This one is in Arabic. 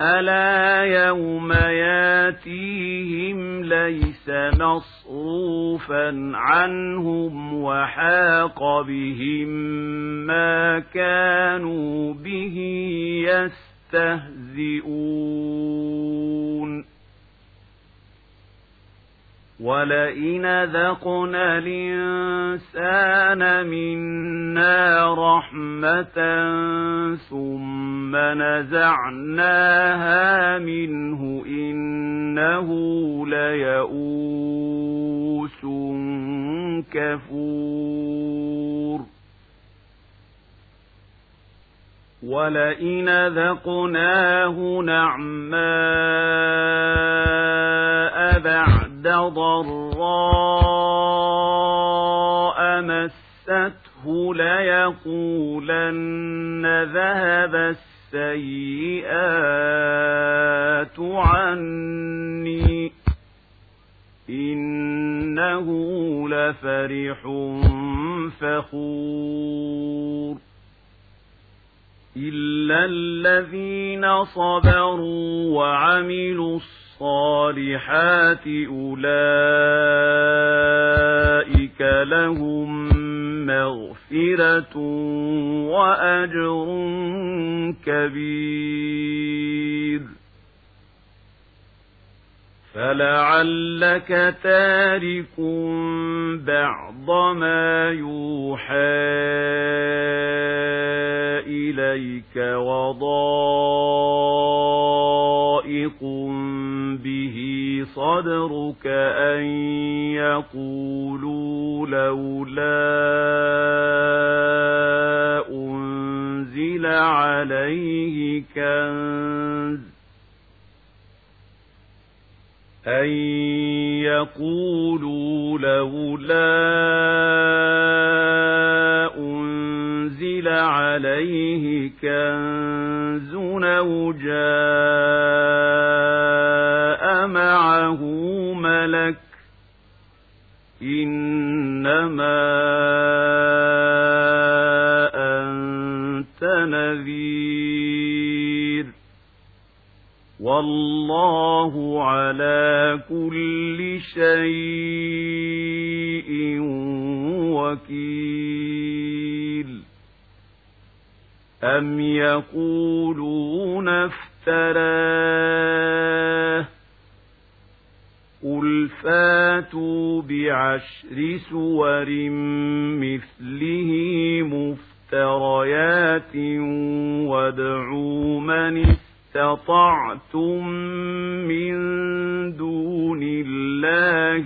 ألا يوم ياتيهم ليس مصروفا عنهم وحاق بهم ما كانوا به يستهزئون ولئن ذقنا الإنسان منا رحمة ثم نزعناها منه إنه ليئوس كفور ولئن ذقناه نعماء بعد ضراء مسته ليقولن ذهب السيئات عني إنه لفرح فخور إلا الذين صبروا وعملوا الصالحات أولئك لهم مغفرة وأجر كبير. فلعلك تارك بعض ما يوحى إليك وضائق به صدرك أن يقولوا لولا أنزل عليه كنز أن يقولوا لولا أنزل عليه كنز أو نذير. والله على كل شيء وكيل. أم يقولون افتراه. قل فاتوا بعشر سور مثله مفتريات وادعوا من استطعتم من دون الله